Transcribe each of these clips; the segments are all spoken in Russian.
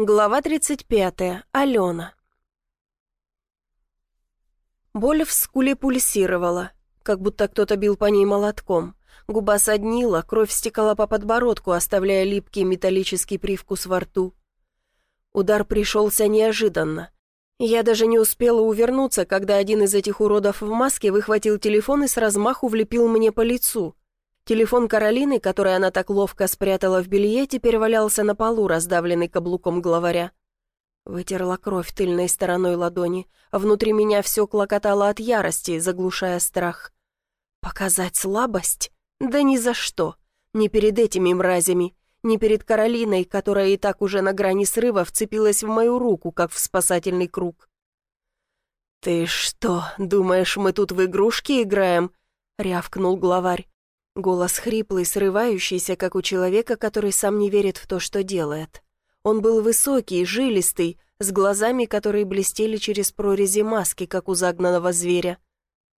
Глава 35. Алена. Боль в скуле пульсировала, как будто кто-то бил по ней молотком. Губа соднила, кровь стекала по подбородку, оставляя липкий металлический привкус во рту. Удар пришелся неожиданно. Я даже не успела увернуться, когда один из этих уродов в маске выхватил телефон и с размаху влепил мне по лицу. Телефон Каролины, который она так ловко спрятала в белье, теперь валялся на полу, раздавленный каблуком главаря. Вытерла кровь тыльной стороной ладони. Внутри меня все клокотало от ярости, заглушая страх. Показать слабость? Да ни за что. Не перед этими мразями. Не перед Каролиной, которая и так уже на грани срыва вцепилась в мою руку, как в спасательный круг. «Ты что, думаешь, мы тут в игрушки играем?» — рявкнул главарь. Голос хриплый, срывающийся, как у человека, который сам не верит в то, что делает. Он был высокий, жилистый, с глазами, которые блестели через прорези маски, как у загнанного зверя.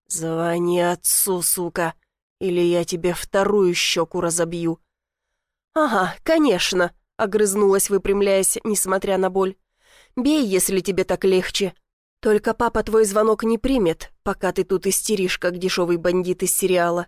«Звони отцу, сука, или я тебе вторую щеку разобью». «Ага, конечно», — огрызнулась, выпрямляясь, несмотря на боль. «Бей, если тебе так легче. Только папа твой звонок не примет, пока ты тут истеришь, как дешевый бандит из сериала.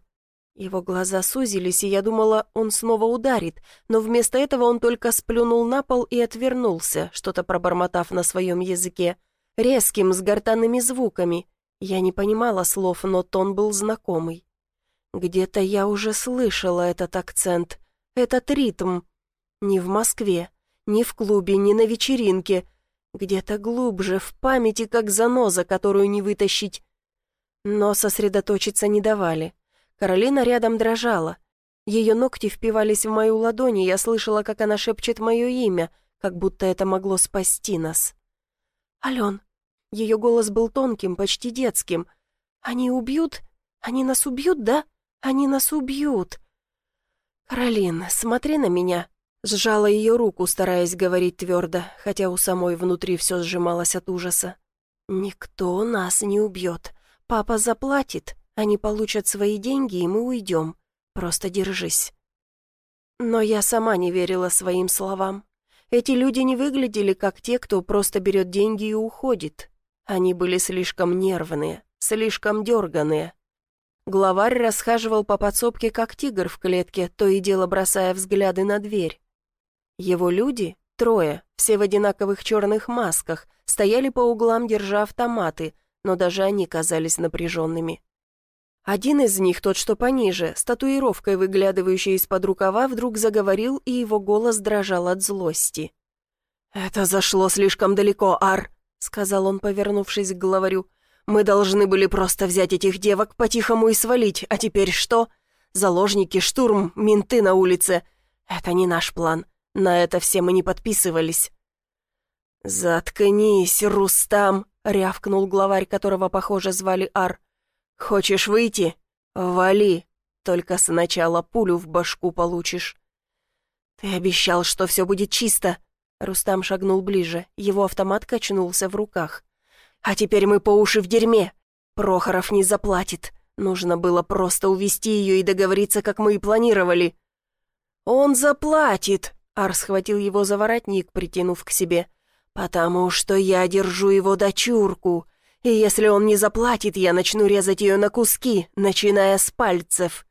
Его глаза сузились, и я думала, он снова ударит, но вместо этого он только сплюнул на пол и отвернулся, что-то пробормотав на своем языке, резким, с гортанными звуками. Я не понимала слов, но тон был знакомый. Где-то я уже слышала этот акцент, этот ритм. Не в Москве, не в клубе, не на вечеринке. Где-то глубже, в памяти, как заноза, которую не вытащить. Но сосредоточиться не давали. Каролина рядом дрожала. Ее ногти впивались в мою ладонь, и я слышала, как она шепчет мое имя, как будто это могло спасти нас. «Ален». Ее голос был тонким, почти детским. «Они убьют? Они нас убьют, да? Они нас убьют!» «Каролин, смотри на меня!» Сжала ее руку, стараясь говорить твердо, хотя у самой внутри все сжималось от ужаса. «Никто нас не убьет. Папа заплатит. Они получат свои деньги, и мы уйдем. Просто держись». Но я сама не верила своим словам. Эти люди не выглядели как те, кто просто берет деньги и уходит. Они были слишком нервные, слишком дерганые. Главарь расхаживал по подсобке, как тигр в клетке, то и дело бросая взгляды на дверь. Его люди, трое, все в одинаковых черных масках, стояли по углам, держа автоматы, но даже они казались напряженными. Один из них, тот, что пониже, с татуировкой, выглядывающей из-под рукава, вдруг заговорил, и его голос дрожал от злости. «Это зашло слишком далеко, Ар», — сказал он, повернувшись к главарю. «Мы должны были просто взять этих девок по-тихому и свалить, а теперь что? Заложники, штурм, менты на улице. Это не наш план. На это все мы не подписывались». «Заткнись, Рустам», — рявкнул главарь, которого, похоже, звали Ар. «Хочешь выйти? Вали, только сначала пулю в башку получишь». «Ты обещал, что все будет чисто». Рустам шагнул ближе, его автомат качнулся в руках. «А теперь мы по уши в дерьме. Прохоров не заплатит. Нужно было просто увести ее и договориться, как мы и планировали». «Он заплатит», — Ар схватил его за воротник, притянув к себе. «Потому что я держу его дочурку. И если он не заплатит, я начну резать ее на куски, начиная с пальцев».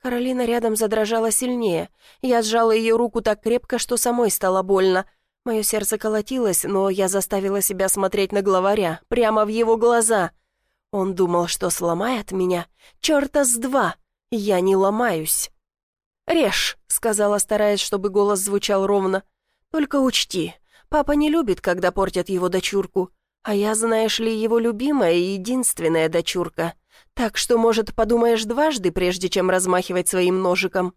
Каролина рядом задрожала сильнее. Я сжала ее руку так крепко, что самой стало больно. Мое сердце колотилось, но я заставила себя смотреть на главаря, прямо в его глаза. Он думал, что сломает меня. Черта с два! Я не ломаюсь. «Режь», — сказала, стараясь, чтобы голос звучал ровно. «Только учти, папа не любит, когда портят его дочурку. А я, знаешь ли, его любимая и единственная дочурка. Так что, может, подумаешь дважды, прежде чем размахивать своим ножиком?»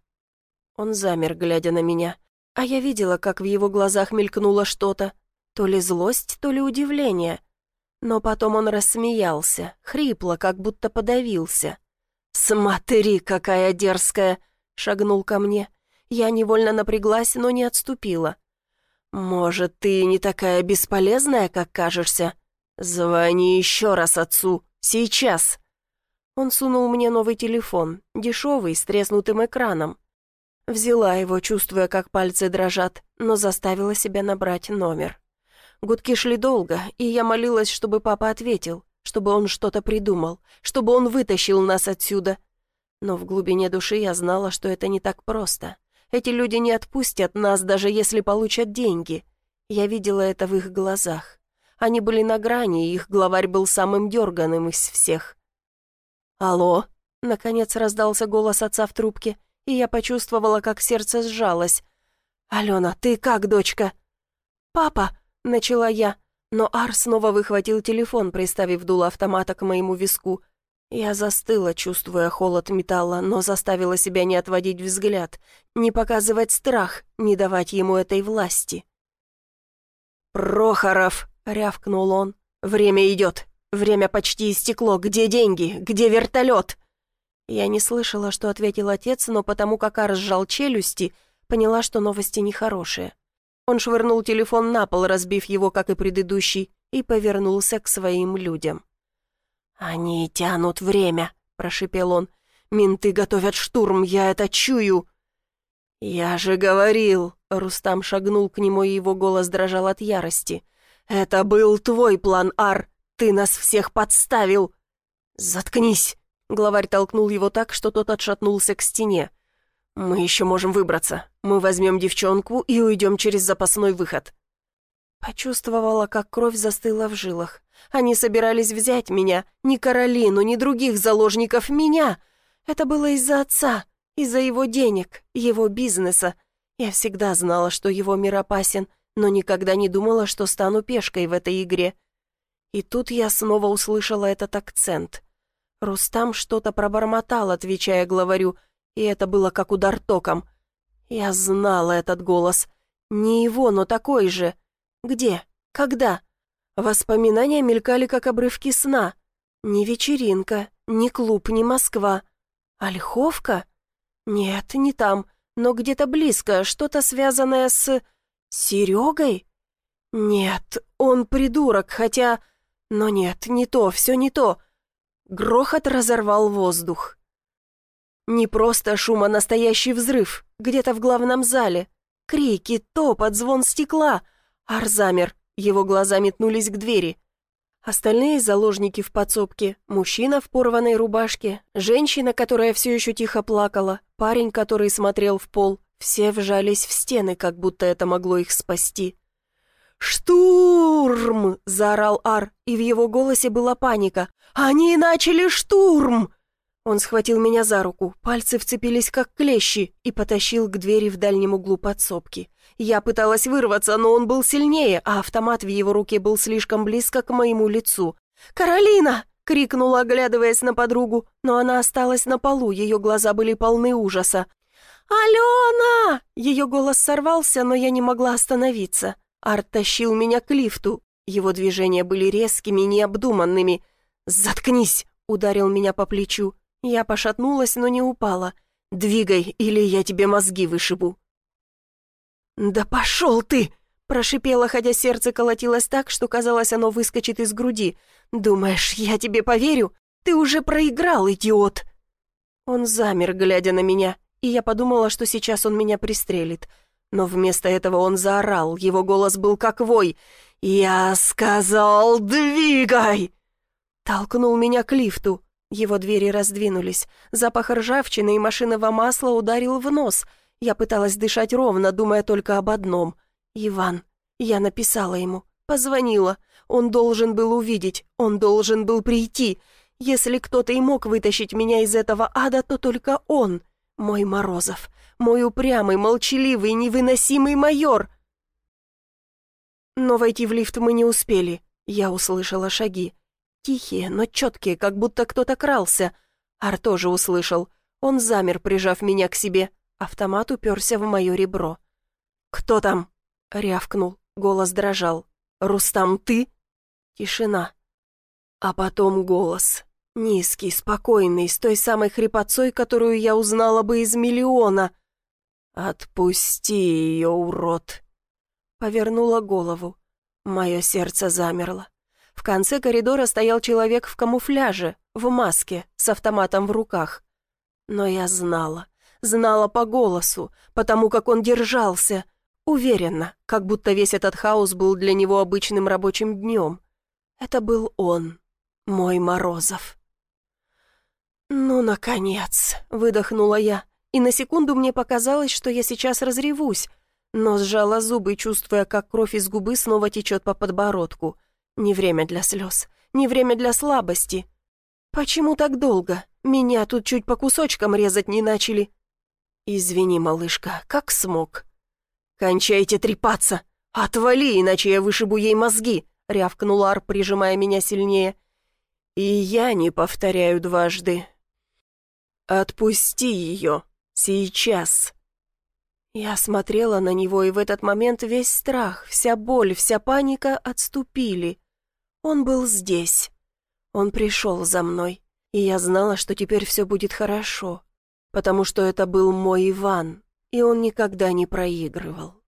Он замер, глядя на меня. А я видела, как в его глазах мелькнуло что-то. То ли злость, то ли удивление. Но потом он рассмеялся, хрипло, как будто подавился. «Смотри, какая дерзкая!» — шагнул ко мне. Я невольно напряглась, но не отступила. «Может, ты не такая бесполезная, как кажешься? Звони еще раз отцу. Сейчас!» Он сунул мне новый телефон, дешевый, с треснутым экраном. Взяла его, чувствуя, как пальцы дрожат, но заставила себя набрать номер. Гудки шли долго, и я молилась, чтобы папа ответил, чтобы он что-то придумал, чтобы он вытащил нас отсюда. Но в глубине души я знала, что это не так просто. Эти люди не отпустят нас, даже если получат деньги. Я видела это в их глазах. Они были на грани, и их главарь был самым дерганым из всех. «Алло?» — наконец раздался голос отца в трубке, и я почувствовала, как сердце сжалось. «Алена, ты как, дочка?» «Папа!» — начала я, но Ар снова выхватил телефон, приставив дуло автомата к моему виску. Я застыла, чувствуя холод металла, но заставила себя не отводить взгляд, не показывать страх, не давать ему этой власти. «Прохоров!» — рявкнул он. «Время идет. Время почти истекло. Где деньги? Где вертолет?» Я не слышала, что ответил отец, но потому как Ар сжал челюсти, поняла, что новости нехорошие. Он швырнул телефон на пол, разбив его, как и предыдущий, и повернулся к своим людям. «Они тянут время», — прошипел он. «Менты готовят штурм, я это чую». «Я же говорил», — Рустам шагнул к нему, и его голос дрожал от ярости. «Это был твой план, Ар. Ты нас всех подставил». «Заткнись», — главарь толкнул его так, что тот отшатнулся к стене. «Мы еще можем выбраться. Мы возьмем девчонку и уйдем через запасной выход». Почувствовала, как кровь застыла в жилах. Они собирались взять меня, ни Каролину, ни других заложников, меня. Это было из-за отца, из-за его денег, его бизнеса. Я всегда знала, что его мир опасен, но никогда не думала, что стану пешкой в этой игре. И тут я снова услышала этот акцент. Рустам что-то пробормотал, отвечая главарю — и это было как удар током. Я знала этот голос. Не его, но такой же. Где? Когда? Воспоминания мелькали, как обрывки сна. Ни вечеринка, ни клуб, ни Москва. Ольховка? Нет, не там, но где-то близко, что-то связанное с... Серегой? Нет, он придурок, хотя... Но нет, не то, все не то. Грохот разорвал воздух. Не просто шум, а настоящий взрыв, где-то в главном зале. Крики, топот, звон стекла. Ар замер, его глаза метнулись к двери. Остальные заложники в подсобке, мужчина в порванной рубашке, женщина, которая все еще тихо плакала, парень, который смотрел в пол, все вжались в стены, как будто это могло их спасти. «Штурм!» — заорал Ар, и в его голосе была паника. «Они начали штурм!» Он схватил меня за руку, пальцы вцепились как клещи и потащил к двери в дальнем углу подсобки. Я пыталась вырваться, но он был сильнее, а автомат в его руке был слишком близко к моему лицу. «Каролина!» — крикнула, оглядываясь на подругу, но она осталась на полу, ее глаза были полны ужаса. «Алена!» Ее голос сорвался, но я не могла остановиться. Арт тащил меня к лифту. Его движения были резкими, необдуманными. «Заткнись!» — ударил меня по плечу. Я пошатнулась, но не упала. «Двигай, или я тебе мозги вышибу». «Да пошел ты!» Прошипела, хотя сердце колотилось так, что казалось, оно выскочит из груди. «Думаешь, я тебе поверю? Ты уже проиграл, идиот!» Он замер, глядя на меня, и я подумала, что сейчас он меня пристрелит. Но вместо этого он заорал, его голос был как вой. «Я сказал, двигай!» Толкнул меня к лифту. Его двери раздвинулись. Запах ржавчины и машинного масла ударил в нос. Я пыталась дышать ровно, думая только об одном. «Иван». Я написала ему. Позвонила. Он должен был увидеть. Он должен был прийти. Если кто-то и мог вытащить меня из этого ада, то только он. Мой Морозов. Мой упрямый, молчаливый, невыносимый майор. Но войти в лифт мы не успели. Я услышала шаги. Тихие, но четкие, как будто кто-то крался. Ар тоже услышал. Он замер, прижав меня к себе. Автомат уперся в мое ребро. «Кто там?» — рявкнул. Голос дрожал. «Рустам, ты?» Тишина. А потом голос. Низкий, спокойный, с той самой хрипотцой, которую я узнала бы из миллиона. «Отпусти ее, урод!» Повернула голову. Мое сердце замерло. В конце коридора стоял человек в камуфляже, в маске, с автоматом в руках. Но я знала, знала по голосу, потому как он держался. Уверенно, как будто весь этот хаос был для него обычным рабочим днем. Это был он, мой Морозов. «Ну, наконец!» — выдохнула я, и на секунду мне показалось, что я сейчас разревусь, но сжала зубы, чувствуя, как кровь из губы снова течет по подбородку. Не время для слез, не время для слабости. «Почему так долго? Меня тут чуть по кусочкам резать не начали». «Извини, малышка, как смог?» «Кончайте трепаться! Отвали, иначе я вышибу ей мозги!» — рявкнул Ар, прижимая меня сильнее. «И я не повторяю дважды. Отпусти ее. Сейчас!» Я смотрела на него, и в этот момент весь страх, вся боль, вся паника отступили. Он был здесь. Он пришел за мной, и я знала, что теперь все будет хорошо, потому что это был мой Иван, и он никогда не проигрывал.